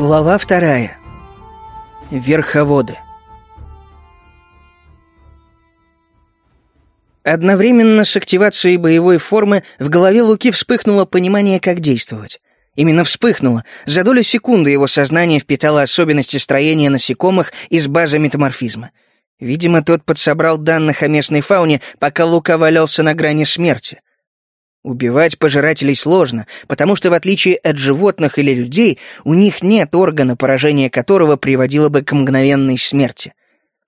Глава вторая. Верховоды. Одновременно с активацией боевой формы в голове Луки вспыхнуло понимание, как действовать. Именно вспыхнуло. За долю секунды его сознание впитало особенности строения насекомых из базы метаморфизма. Видимо, тот подсобрал данных о местной фауне, пока Лука валялся на грани смерти. Убивать пожирателей сложно, потому что в отличие от животных или людей, у них нет органа, поражение которого приводило бы к мгновенной смерти.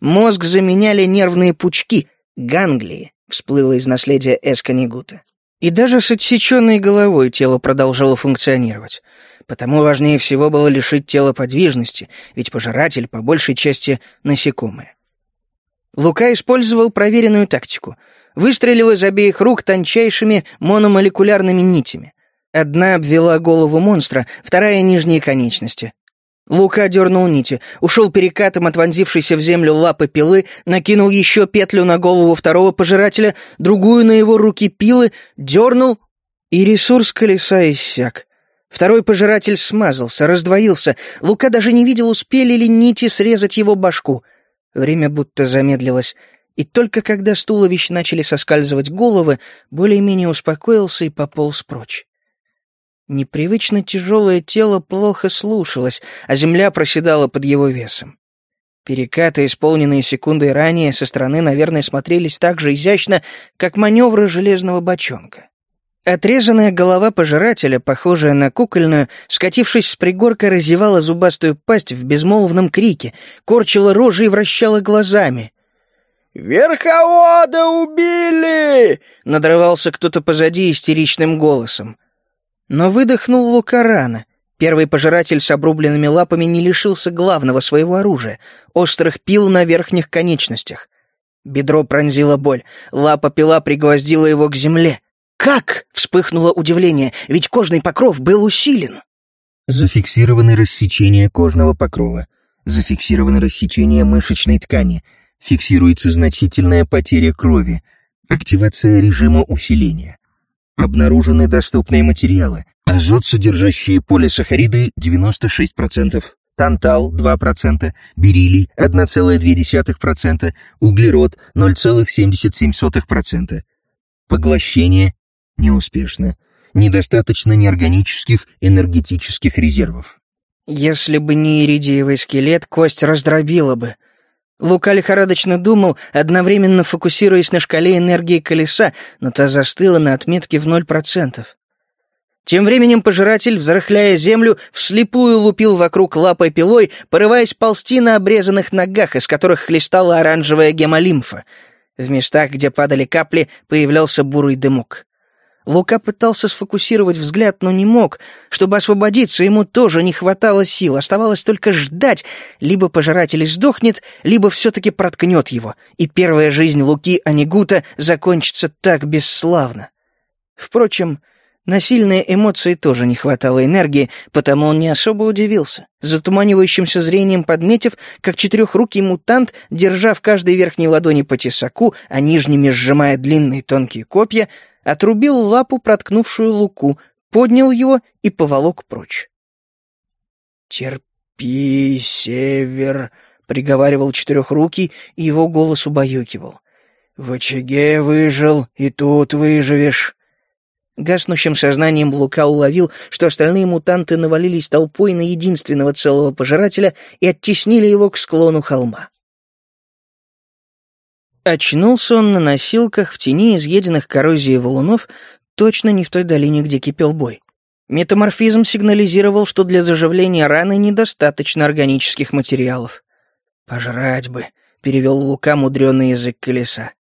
Мозг заменяли нервные пучки, ганглии, всплыло из наследия Эсканигута. И даже с отсеченной головой тело продолжало функционировать. Потому важнее всего было лишить тела подвижности, ведь пожиратель по большей части насекомое. Лука использовал проверенную тактику — выстрелил из обеих рук тончайшими мономолекулярными нитями. Одна обвела голову монстра, вторая — нижние конечности. Лука дернул нити, ушел перекатом от вонзившейся в землю лапы пилы, накинул еще петлю на голову второго пожирателя, другую на его руки пилы, дернул, и ресурс колеса иссяк. Второй пожиратель смазался, раздвоился. Лука даже не видел, успели ли нити срезать его башку. Время будто замедлилось и только когда с туловищ начали соскальзывать головы, более-менее успокоился и пополз прочь. Непривычно тяжелое тело плохо слушалось, а земля проседала под его весом. Перекаты, исполненные секундой ранее, со стороны, наверное, смотрелись так же изящно, как маневры железного бочонка. Отрезанная голова пожирателя, похожая на кукольную, скатившись с пригорка, разевала зубастую пасть в безмолвном крике, корчила рожи и вращала глазами. «Верховода убили!» — надрывался кто-то позади истеричным голосом. Но выдохнул Лука рано. Первый пожиратель с обрубленными лапами не лишился главного своего оружия — острых пил на верхних конечностях. Бедро пронзила боль, лапа-пила пригвоздила его к земле. «Как?» — вспыхнуло удивление, ведь кожный покров был усилен. Зафиксированы рассечения кожного покрова. Зафиксировано рассечение мышечной ткани — Фиксируется значительная потеря крови. Активация режима усиления. Обнаружены доступные материалы. Азот, содержащие полисахариды 96%, тантал 2%, бериллий 1,2%, углерод 0,77%. Поглощение неуспешно. Недостаточно неорганических энергетических резервов. Если бы не иридиевый скелет, кость раздробила бы. Лука лихорадочно думал, одновременно фокусируясь на шкале энергии колеса, но та застыла на отметке в ноль процентов. Тем временем пожиратель, взрыхляя землю, вслепую лупил вокруг лапой пилой, порываясь ползти на обрезанных ногах, из которых хлестала оранжевая гемолимфа. В местах, где падали капли, появлялся бурый дымок. Лука пытался сфокусировать взгляд, но не мог. Чтобы освободиться, ему тоже не хватало сил. Оставалось только ждать. Либо пожиратель сдохнет, либо все-таки проткнет его. И первая жизнь Луки Анигута закончится так бесславно. Впрочем, на сильные эмоции тоже не хватало энергии, потому он не особо удивился, затуманивающимся зрением подметив, как четырехрукий мутант, держа в каждой верхней ладони по тесаку, а нижними сжимая длинные тонкие копья, отрубил лапу, проткнувшую луку, поднял его и поволок прочь. «Терпи, север!» — приговаривал четырехрукий, и его голос убаюкивал. «В очаге выжил, и тут выживешь!» Гаснущим сознанием Лука уловил, что остальные мутанты навалились толпой на единственного целого пожирателя и оттеснили его к склону холма. Очнулся он на носилках в тени изъеденных коррозией валунов, точно не в той долине, где кипел бой. Метаморфизм сигнализировал, что для заживления раны недостаточно органических материалов. «Пожрать бы», — перевел Лука мудреный язык колеса.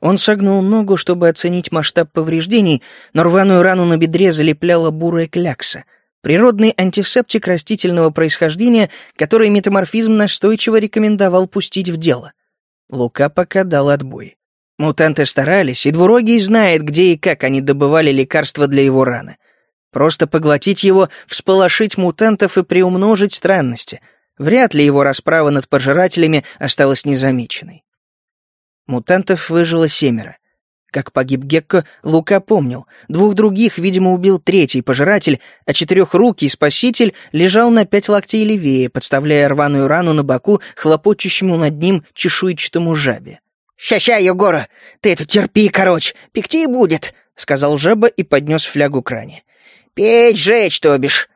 Он согнул ногу, чтобы оценить масштаб повреждений, но рваную рану на бедре залепляла бурая клякса. Природный антисептик растительного происхождения, который метаморфизм настойчиво рекомендовал пустить в дело. Лука пока дал отбой. Мутанты старались, и двурогий знает, где и как они добывали лекарства для его раны. Просто поглотить его, всполошить мутантов и приумножить странности. Вряд ли его расправа над пожирателями осталась незамеченной. Мутантов выжило семеро. Как погиб Гекко, Лука помнил. Двух других, видимо, убил третий пожиратель, а четырехрукий спаситель лежал на пять локтей левее, подставляя рваную рану на боку хлопочущему над ним чешуйчатому жабе. «Ща-ща, Егора, ты это терпи, короче, пекти будет», — сказал жаба и поднес флягу к ране. «Печь жечь, то бишь».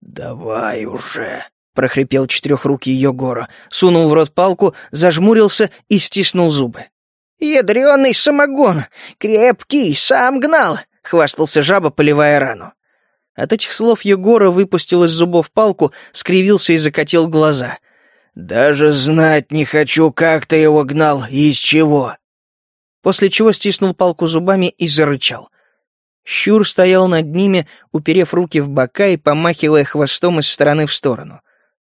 «Давай уже», — прохрипел четырехрукий Егора, сунул в рот палку, зажмурился и стиснул зубы. «Ядреный самогон! Крепкий, сам гнал!» — хвастался жаба, поливая рану. От этих слов Егора выпустил из зубов палку, скривился и закатил глаза. «Даже знать не хочу, как ты его гнал и из чего!» После чего стиснул палку зубами и зарычал. Щур стоял над ними, уперев руки в бока и помахивая хвостом из стороны в сторону.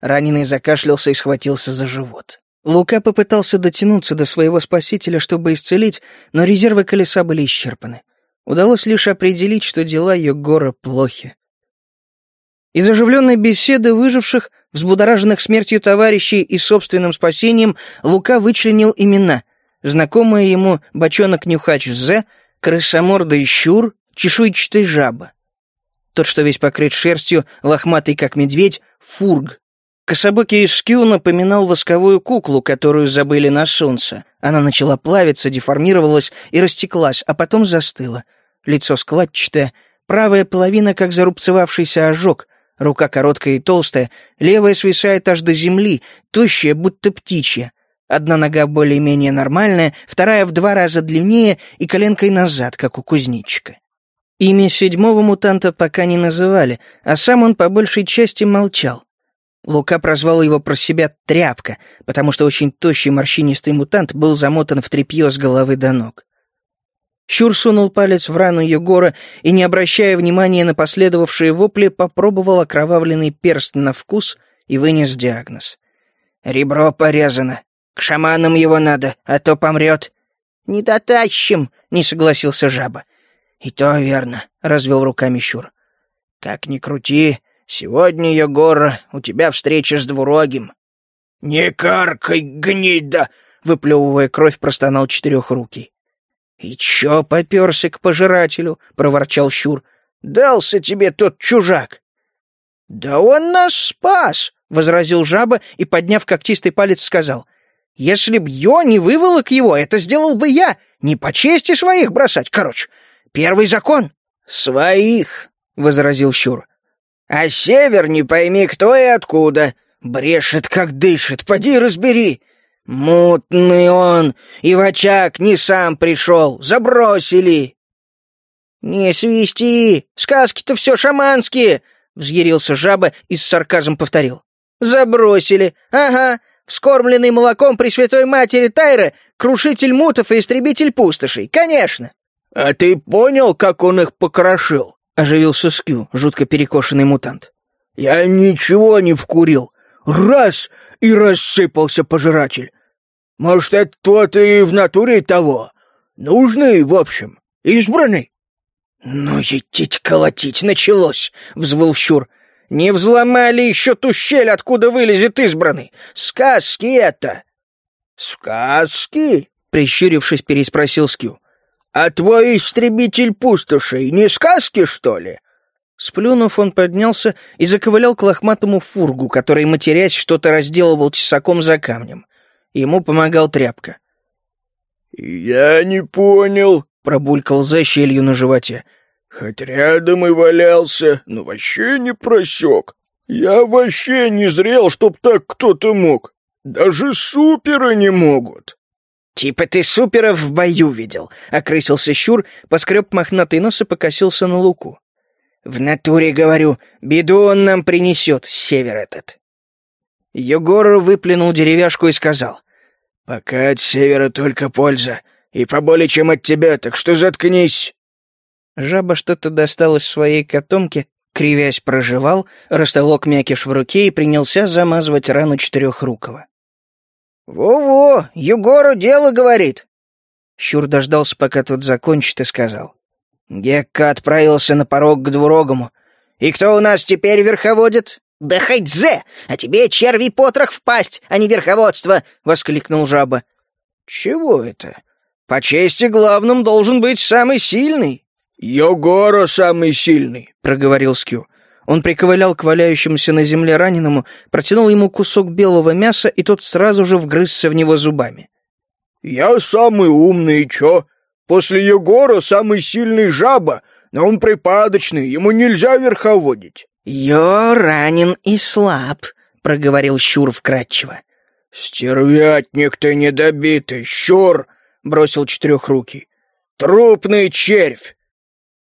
Раненый закашлялся и схватился за живот. Лука попытался дотянуться до своего спасителя, чтобы исцелить, но резервы колеса были исчерпаны. Удалось лишь определить, что дела Йогора плохи. Из оживленной беседы выживших, взбудораженных смертью товарищей и собственным спасением, Лука вычленил имена. Знакомые ему бочонок-нюхач Зе, крысомордый щур, чешуйчатый жаба. Тот, что весь покрыт шерстью, лохматый как медведь, фург. Кособокий Скью напоминал восковую куклу, которую забыли на солнце. Она начала плавиться, деформировалась и растеклась, а потом застыла. Лицо складчатое, правая половина как зарубцевавшийся ожог, рука короткая и толстая, левая свисает аж до земли, тощая, будто птичья. Одна нога более-менее нормальная, вторая в два раза длиннее и коленкой назад, как у кузнечика. Имя седьмого мутанта пока не называли, а сам он по большей части молчал. Лука прозвал его про себя «тряпка», потому что очень тощий морщинистый мутант был замотан в тряпье с головы до ног. Щур сунул палец в рану Егора и, не обращая внимания на последовавшие вопли, попробовал окровавленный перст на вкус и вынес диагноз. «Ребро порезано. К шаманам его надо, а то помрет». «Не дотащим», — не согласился жаба. «И то верно», — развел руками Щур. «Как ни крути, Сегодня, Егор, у тебя встреча с двурогим». «Не каркай, гнида!» — выплевывая кровь, простонал четырехрукий. «И чё попёрся к пожирателю?» — проворчал Щур. «Дался тебе тот чужак!» «Да он нас спас!» — возразил жаба и, подняв когтистый палец, сказал. «Если б я не выволок его, это сделал бы я. Не по чести своих бросать, короче. Первый закон». «Своих!» — возразил Щур. А север не пойми кто и откуда. Брешет, как дышит, поди разбери. Мутный он, и в очаг не сам пришел, забросили. «Не свисти, сказки-то все шаманские!» — взъярился жаба и с сарказмом повторил. «Забросили, ага, вскормленный молоком Пресвятой Матери Тайры, крушитель мутов и истребитель пустошей, конечно!» «А ты понял, как он их покрошил?» Оживился Скю, жутко перекошенный мутант. «Я ничего не вкурил. Раз — и рассыпался пожиратель. Может, это тот и в натуре того. Нужный, в общем, избранный». «Ну, едить колотить началось!» — взвыл Щур. «Не взломали еще ту щель, откуда вылезет избранный! Сказки это!» «Сказки?» — прищурившись, переспросил Скю. «А твой истребитель пустошей не сказки, что ли?» Сплюнув, он поднялся и заковылял к лохматому фургу, который, матерясь, что-то разделывал тесаком за камнем. Ему помогал тряпка. «Я не понял», — пробулькал за щелью на животе. «Хоть рядом и валялся, но вообще не просек. Я вообще не зрел, чтоб так кто-то мог. Даже суперы не могут». «Типа ты суперов в бою видел», — окрысился Щур, поскреб мохнатый нос и покосился на луку. «В натуре, говорю, беду он нам принесет, север этот». Егор выплюнул деревяшку и сказал. «Пока от севера только польза, и поболее, чем от тебя, так что заткнись». Жаба что-то достал из своей котомки, кривясь проживал, растолок мякиш в руке и принялся замазывать рану четырехрукого. «Во-во, Егору дело говорит!» Щур дождался, пока тот закончит, и сказал. «Гекка отправился на порог к двурогому. И кто у нас теперь верховодит?» «Да хоть зе! А тебе червей потрох впасть, а не верховодство!» — воскликнул жаба. «Чего это?» По чести главным должен быть самый сильный». «Йогора самый сильный», — проговорил Скю. Он приковылял к валяющемуся на земле раненому, протянул ему кусок белого мяса, и тот сразу же вгрызся в него зубами. «Я самый умный, чё? После Егора самый сильный жаба, но он припадочный, ему нельзя верховодить». «Ё ранен и слаб», — проговорил Щур вкратчиво. «Стервятник ты недобитый, щур!» — бросил четырехрукий. «Трупный червь!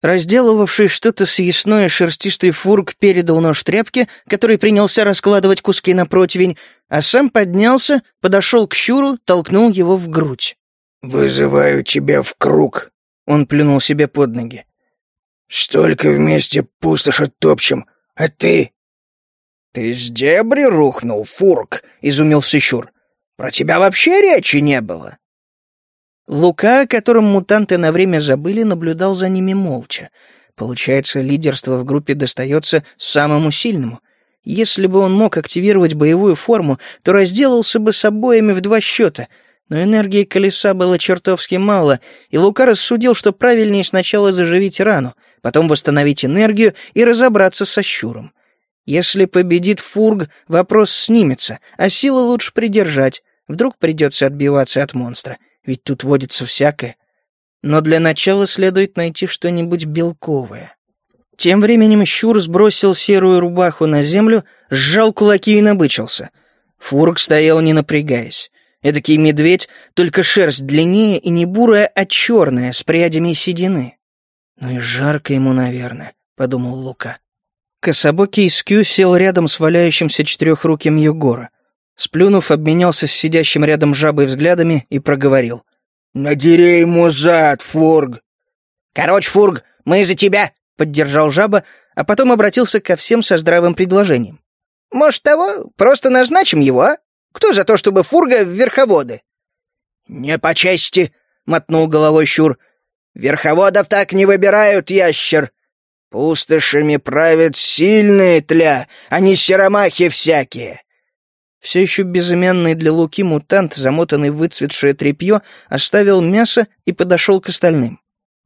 Разделывавший что-то съестное шерстистый фурк передал нож тряпке, который принялся раскладывать куски на противень, а сам поднялся, подошел к Щуру, толкнул его в грудь. «Вызываю тебя в круг», — он плюнул себе под ноги. «Столько вместе пустошь топчем, а ты...» «Ты с дебри рухнул, Фурк», — изумился Щур. «Про тебя вообще речи не было». Лука, о котором мутанты на время забыли, наблюдал за ними молча. Получается, лидерство в группе достается самому сильному. Если бы он мог активировать боевую форму, то разделался бы с обоими в два счета. Но энергии колеса было чертовски мало, и Лука рассудил, что правильнее сначала заживить рану, потом восстановить энергию и разобраться со щуром. Если победит Фург, вопрос снимется, а силы лучше придержать. Вдруг придется отбиваться от монстра ведь тут водится всякое. Но для начала следует найти что-нибудь белковое. Тем временем Щур сбросил серую рубаху на землю, сжал кулаки и набычился. Фурк стоял, не напрягаясь. Эдакий медведь, только шерсть длиннее и не бурая, а черная, с прядями седины. «Ну и жарко ему, наверное», — подумал Лука. Кособокий Скю сел рядом с валяющимся четырехруким Егора. Сплюнув, обменялся с сидящим рядом жабой взглядами и проговорил. «Надери ему зад, Фург!» «Короче, Фург, мы за тебя!» — поддержал жаба, а потом обратился ко всем со здравым предложением. «Может, того, просто назначим его, а? Кто за то, чтобы Фурга в верховоды?» «Не по чести!» — мотнул головой Щур. «Верховодов так не выбирают, ящер! Пустошами правят сильные тля, а не серомахи всякие!» Все еще безымянный для Луки мутант, замотанный в выцветшее тряпье, оставил мясо и подошел к остальным.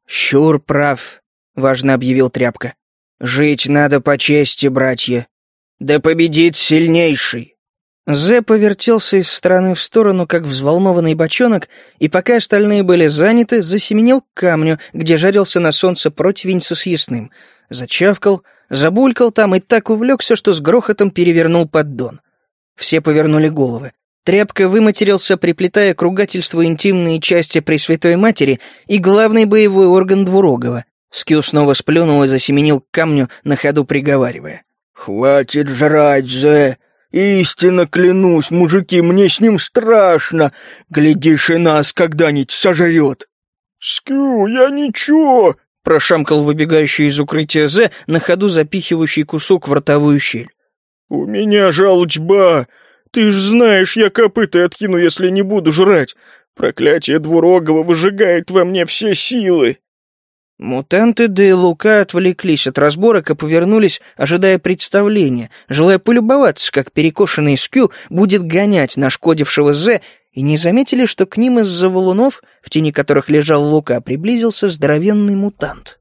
«Щур прав», — важно объявил Тряпка. «Жить надо по чести, братья. Да победит сильнейший!» Зе повертелся из стороны в сторону, как взволнованный бочонок, и пока остальные были заняты, засеменил к камню, где жарился на солнце противень со съестным. Зачавкал, забулькал там и так увлекся, что с грохотом перевернул поддон. Все повернули головы. Тряпка выматерился, приплетая к ругательству интимные части Пресвятой Матери и главный боевой орган Двурогова. Скью снова сплюнул и засеменил к камню, на ходу приговаривая. «Хватит жрать, Зе! Истинно клянусь, мужики, мне с ним страшно! Глядишь, и нас когда-нибудь сожрет!» «Скю, я ничего!» — прошамкал выбегающий из укрытия Зе, на ходу запихивающий кусок в ротовую щель. «У меня желчба! Ты ж знаешь, я копыта откину, если не буду жрать! Проклятие двурогого выжигает во мне все силы!» Мутанты да и Лука отвлеклись от разборок и повернулись, ожидая представления, желая полюбоваться, как перекошенный Скю будет гонять нашкодившего Зе, и не заметили, что к ним из-за валунов, в тени которых лежал Лука, приблизился здоровенный мутант.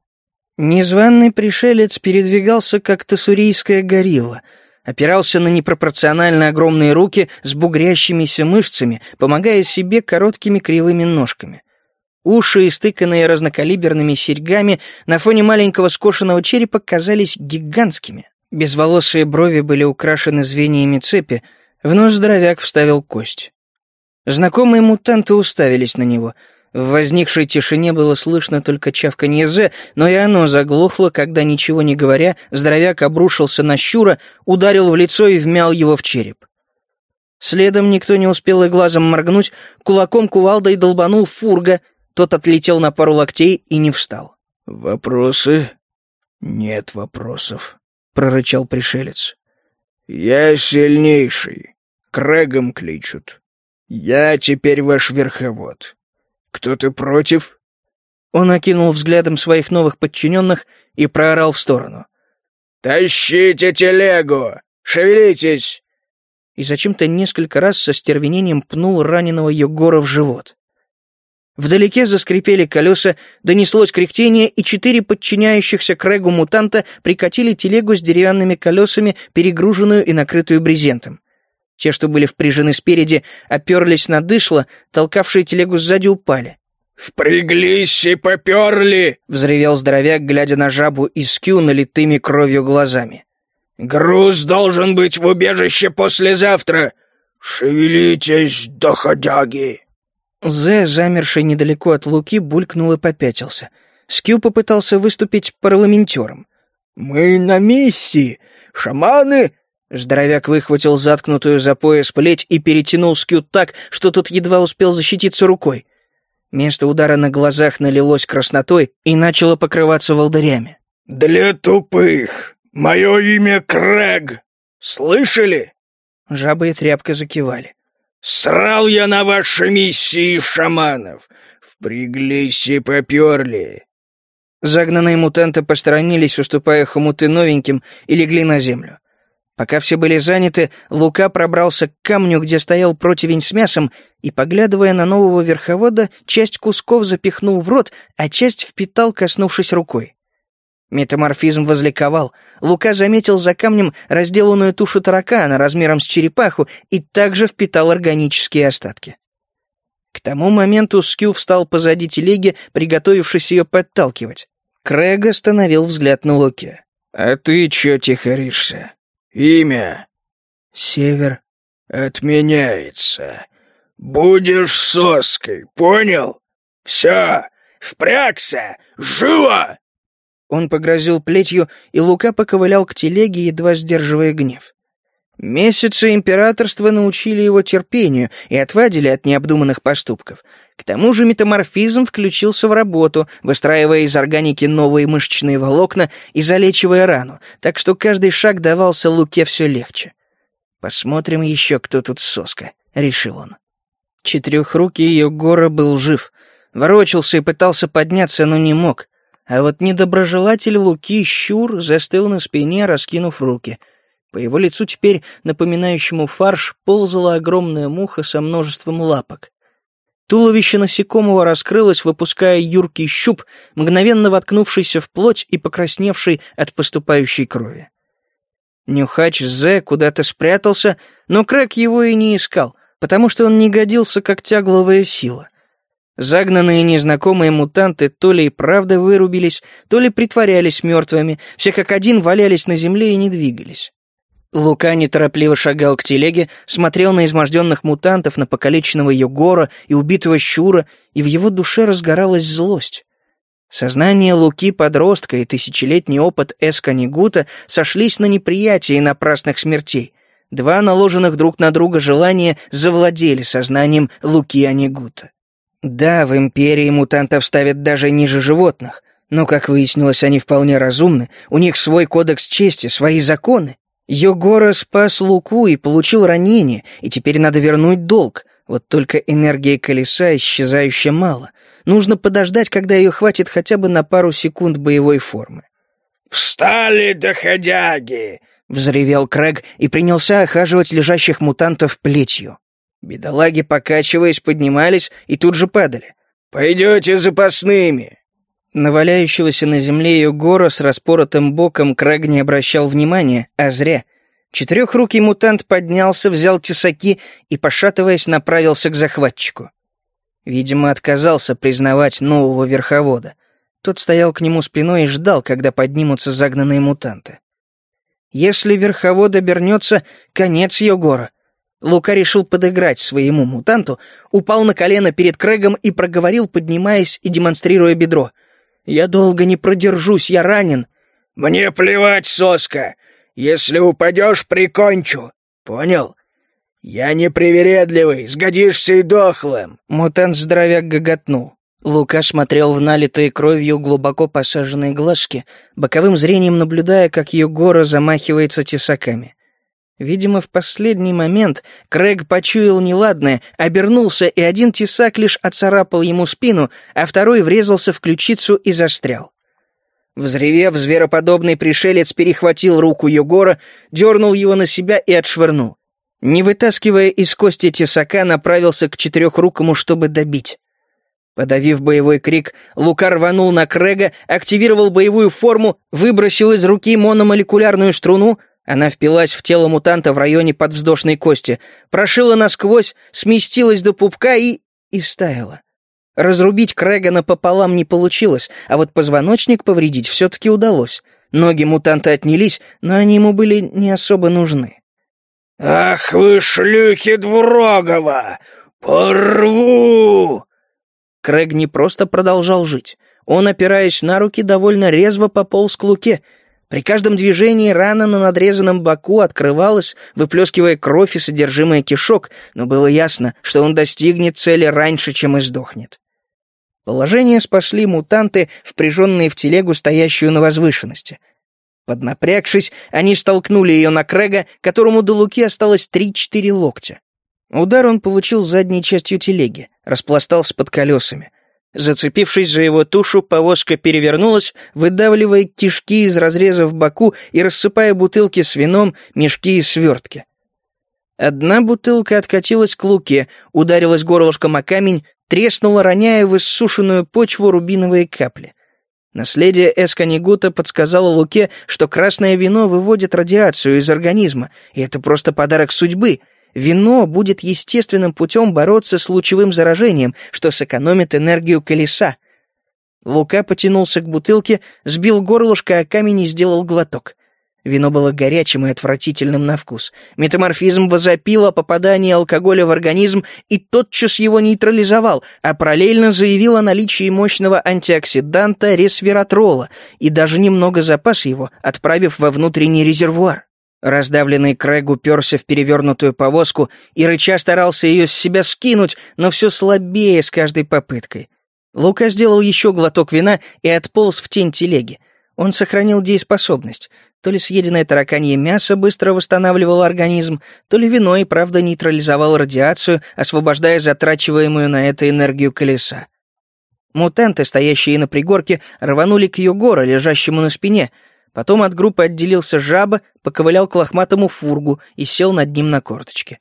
Незваный пришелец передвигался, как тассурийская горилла — опирался на непропорционально огромные руки с бугрящимися мышцами, помогая себе короткими кривыми ножками. Уши, истыканные разнокалиберными серьгами, на фоне маленького скошенного черепа казались гигантскими. Безволосые брови были украшены звеньями цепи, в нос здоровяк вставил кость. Знакомые мутанты уставились на него — в возникшей тишине было слышно только чавканье Зе, но и оно заглохло, когда, ничего не говоря, здоровяк обрушился на щура, ударил в лицо и вмял его в череп. Следом никто не успел и глазом моргнуть, кулаком кувалдой долбанул фурга, тот отлетел на пару локтей и не встал. «Вопросы?» «Нет вопросов», — прорычал пришелец. «Я сильнейший. Крэгом кличут. Я теперь ваш верховод. «Кто-то против?» Он окинул взглядом своих новых подчиненных и проорал в сторону. «Тащите телегу! Шевелитесь!» И зачем-то несколько раз со стервенением пнул раненого Егора в живот. Вдалеке заскрипели колеса, донеслось кряхтение, и четыре подчиняющихся Крэгу мутанта прикатили телегу с деревянными колесами, перегруженную и накрытую брезентом. Те, что были впряжены спереди, оперлись на дышло, толкавшие телегу сзади упали. «Впряглись и поперли!» — взревел здоровяк, глядя на жабу и скю налитыми кровью глазами. «Груз должен быть в убежище послезавтра! Шевелитесь, доходяги!» Зе, замерший недалеко от Луки, булькнул и попятился. Скью попытался выступить парламентером. «Мы на миссии! Шаманы Здоровяк выхватил заткнутую за пояс плеть и перетянул Скью так, что тот едва успел защититься рукой. Место удара на глазах налилось краснотой и начало покрываться волдырями. «Для тупых! Мое имя Крэг! Слышали?» Жаба и тряпка закивали. «Срал я на ваши миссии шаманов! Впряглись и поперли!» Загнанные мутанты посторонились, уступая хомуты новеньким, и легли на землю. Пока все были заняты, Лука пробрался к камню, где стоял противень с мясом, и, поглядывая на нового верховода, часть кусков запихнул в рот, а часть впитал, коснувшись рукой. Метаморфизм возликовал. Лука заметил за камнем разделанную тушу таракана размером с черепаху и также впитал органические остатки. К тому моменту Скю встал позади телеги, приготовившись ее подталкивать. Крэг остановил взгляд на Луке. «А ты чё тихоришься?» Имя. Север. Отменяется. Будешь соской, понял? Все, впрягся, живо! Он погрозил плетью, и Лука поковылял к телеге, едва сдерживая гнев. Месяцы императорства научили его терпению и отвадили от необдуманных поступков. К тому же метаморфизм включился в работу, выстраивая из органики новые мышечные волокна и залечивая рану, так что каждый шаг давался Луке все легче. «Посмотрим еще, кто тут соска», — решил он. Четырехрукий ее гора был жив. Ворочался и пытался подняться, но не мог. А вот недоброжелатель Луки, Щур, застыл на спине, раскинув руки — по его лицу теперь, напоминающему фарш, ползала огромная муха со множеством лапок. Туловище насекомого раскрылось, выпуская юркий щуп, мгновенно воткнувшийся в плоть и покрасневший от поступающей крови. Нюхач Зе куда-то спрятался, но Крэк его и не искал, потому что он не годился как тягловая сила. Загнанные незнакомые мутанты то ли и правда вырубились, то ли притворялись мертвыми, все как один валялись на земле и не двигались. Лука неторопливо шагал к телеге, смотрел на изможденных мутантов, на покалеченного Йогора и убитого Щура, и в его душе разгоралась злость. Сознание Луки подростка и тысячелетний опыт Эсканигута сошлись на неприятии напрасных смертей. Два наложенных друг на друга желания завладели сознанием Луки Анигута. Да, в Империи мутантов ставят даже ниже животных, но, как выяснилось, они вполне разумны, у них свой кодекс чести, свои законы. Йогора спас Луку и получил ранение, и теперь надо вернуть долг. Вот только энергии колеса исчезающая мало. Нужно подождать, когда ее хватит хотя бы на пару секунд боевой формы. «Встали, доходяги!» — взревел Крэг и принялся охаживать лежащих мутантов плетью. Бедолаги, покачиваясь, поднимались и тут же падали. «Пойдете запасными!» На валяющегося на земле ее гора с распоротым боком Крэг не обращал внимания, а зря. Четырехрукий мутант поднялся, взял тесаки и, пошатываясь, направился к захватчику. Видимо, отказался признавать нового верховода. Тот стоял к нему спиной и ждал, когда поднимутся загнанные мутанты. Если верховод обернется, конец Йогора. Лука решил подыграть своему мутанту, упал на колено перед Крэгом и проговорил, поднимаясь и демонстрируя бедро — я долго не продержусь, я ранен». «Мне плевать, соска. Если упадешь, прикончу. Понял? Я не привередливый, сгодишься и дохлым». Мутант-здоровяк гоготнул. Лука смотрел в налитые кровью глубоко посаженные глазки, боковым зрением наблюдая, как Егора замахивается тесаками. Видимо, в последний момент Крэг почуял неладное, обернулся, и один тесак лишь оцарапал ему спину, а второй врезался в ключицу и застрял. Взревев, звероподобный пришелец перехватил руку Егора, дернул его на себя и отшвырнул. Не вытаскивая из кости тесака, направился к четырехрукому, чтобы добить. Подавив боевой крик, Лука рванул на Крэга, активировал боевую форму, выбросил из руки мономолекулярную струну, она впилась в тело мутанта в районе подвздошной кости, прошила насквозь, сместилась до пупка и... и стаяла. Разрубить Крэга напополам не получилось, а вот позвоночник повредить все-таки удалось. Ноги мутанта отнялись, но они ему были не особо нужны. «Ах вы шлюхи Двурогова! Порву!» Крэг не просто продолжал жить. Он, опираясь на руки, довольно резво пополз к луке. При каждом движении рана на надрезанном боку открывалась, выплескивая кровь и содержимое кишок, но было ясно, что он достигнет цели раньше, чем издохнет. Положение спасли мутанты, впряженные в телегу, стоящую на возвышенности. Поднапрягшись, они столкнули ее на Крэга, которому до луки осталось три-четыре локтя. Удар он получил задней частью телеги, распластался под колесами. Зацепившись за его тушу, повозка перевернулась, выдавливая кишки из разреза в боку и рассыпая бутылки с вином, мешки и свертки. Одна бутылка откатилась к луке, ударилась горлышком о камень, треснула, роняя в иссушенную почву рубиновые капли. Наследие Эсканигута подсказало Луке, что красное вино выводит радиацию из организма, и это просто подарок судьбы — Вино будет естественным путем бороться с лучевым заражением, что сэкономит энергию колеса. Лука потянулся к бутылке, сбил горлышко о камень и сделал глоток. Вино было горячим и отвратительным на вкус. Метаморфизм возопил о попадании алкоголя в организм и тотчас его нейтрализовал, а параллельно заявил о наличии мощного антиоксиданта ресвератрола и даже немного запас его, отправив во внутренний резервуар. Раздавленный Крэг уперся в перевернутую повозку и рыча старался ее с себя скинуть, но все слабее с каждой попыткой. Лука сделал еще глоток вина и отполз в тень телеги. Он сохранил дееспособность. То ли съеденное тараканье мясо быстро восстанавливало организм, то ли вино и правда нейтрализовало радиацию, освобождая затрачиваемую на это энергию колеса. Мутанты, стоящие на пригорке, рванули к Йогора, лежащему на спине — Потом от группы отделился жаба, поковылял к лохматому фургу и сел над ним на корточке.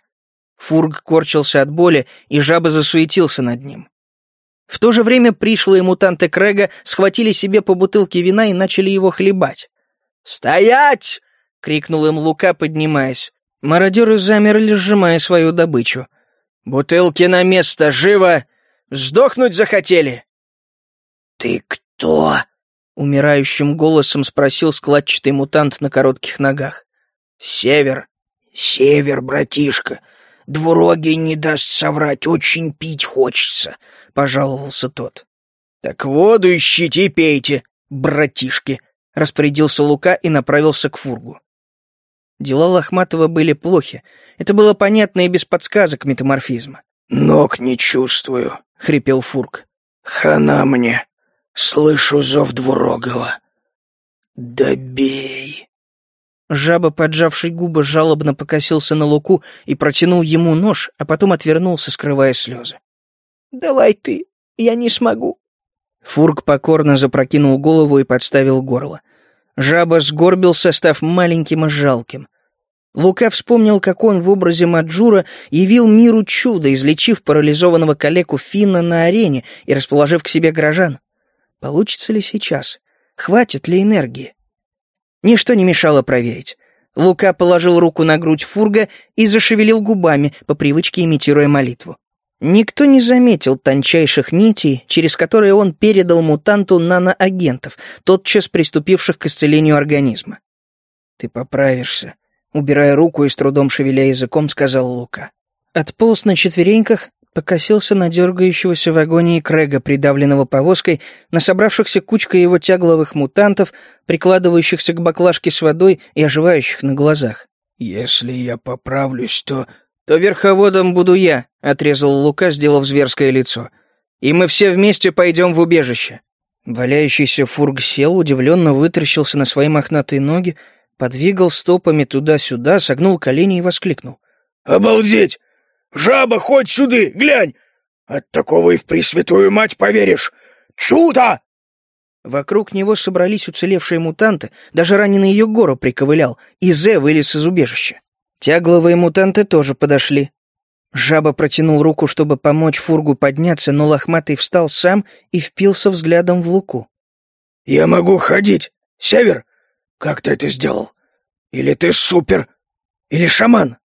Фург корчился от боли, и жаба засуетился над ним. В то же время пришлые мутанты Крэга схватили себе по бутылке вина и начали его хлебать. «Стоять!» — крикнул им Лука, поднимаясь. Мародеры замерли, сжимая свою добычу. «Бутылки на место, живо! Сдохнуть захотели!» «Ты кто?» Умирающим голосом спросил складчатый мутант на коротких ногах. «Север. Север, братишка. Двурогий не даст соврать, очень пить хочется», — пожаловался тот. «Так воду ищите и пейте, братишки», — распорядился Лука и направился к фургу. Дела Лохматова были плохи. Это было понятно и без подсказок метаморфизма. «Ног не чувствую», — хрипел Фурк. «Хана мне. Слышу зов двурогого. Добей. Жаба, поджавший губы, жалобно покосился на Луку и протянул ему нож, а потом отвернулся, скрывая слезы. «Давай ты, я не смогу». Фурк покорно запрокинул голову и подставил горло. Жаба сгорбился, став маленьким и жалким. Лука вспомнил, как он в образе Маджура явил миру чудо, излечив парализованного калеку Финна на арене и расположив к себе горожан. Получится ли сейчас? Хватит ли энергии? Ничто не мешало проверить. Лука положил руку на грудь фурга и зашевелил губами, по привычке имитируя молитву. Никто не заметил тончайших нитей, через которые он передал мутанту наноагентов, тотчас приступивших к исцелению организма. «Ты поправишься», — убирая руку и с трудом шевеля языком, сказал Лука. Отполз на четвереньках, покосился на дергающегося в агонии Крэга, придавленного повозкой, на собравшихся кучкой его тягловых мутантов, прикладывающихся к баклажке с водой и оживающих на глазах. «Если я поправлюсь, то...» «То верховодом буду я», — отрезал Лука, сделав зверское лицо. «И мы все вместе пойдем в убежище». Валяющийся фург сел, удивленно вытаращился на свои мохнатые ноги, подвигал стопами туда-сюда, согнул колени и воскликнул. «Обалдеть! Жаба, хоть сюды, глянь! От такого и в Пресвятую Мать поверишь! Чудо!» Вокруг него собрались уцелевшие мутанты, даже раненый ее гору приковылял, и Зе вылез из убежища. Тягловые мутанты тоже подошли. Жаба протянул руку, чтобы помочь Фургу подняться, но лохматый встал сам и впился взглядом в Луку. «Я могу ходить! Север! Как ты это сделал? Или ты супер? Или шаман?»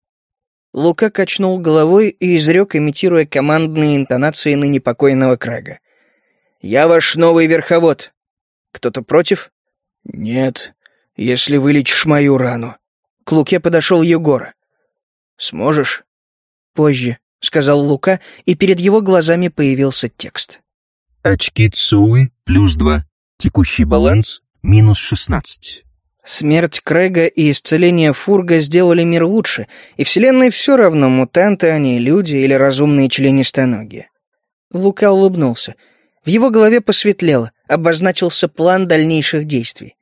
Лука качнул головой и изрек, имитируя командные интонации ныне покойного Крэга. «Я ваш новый верховод. Кто-то против?» «Нет, если вылечишь мою рану». К Луке подошел Егора. «Сможешь?» «Позже», — сказал Лука, и перед его глазами появился текст. «Очки Цуи плюс два. Текущий баланс минус шестнадцать». Смерть Крэга и исцеление Фурга сделали мир лучше, и Вселенной все равно, мутанты они, люди или разумные членистоногие. Лука улыбнулся. В его голове посветлело, обозначился план дальнейших действий.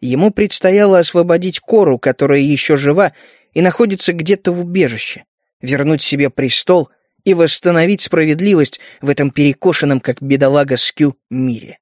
Ему предстояло освободить Кору, которая еще жива и находится где-то в убежище, вернуть себе престол и восстановить справедливость в этом перекошенном, как бедолага Скю, мире.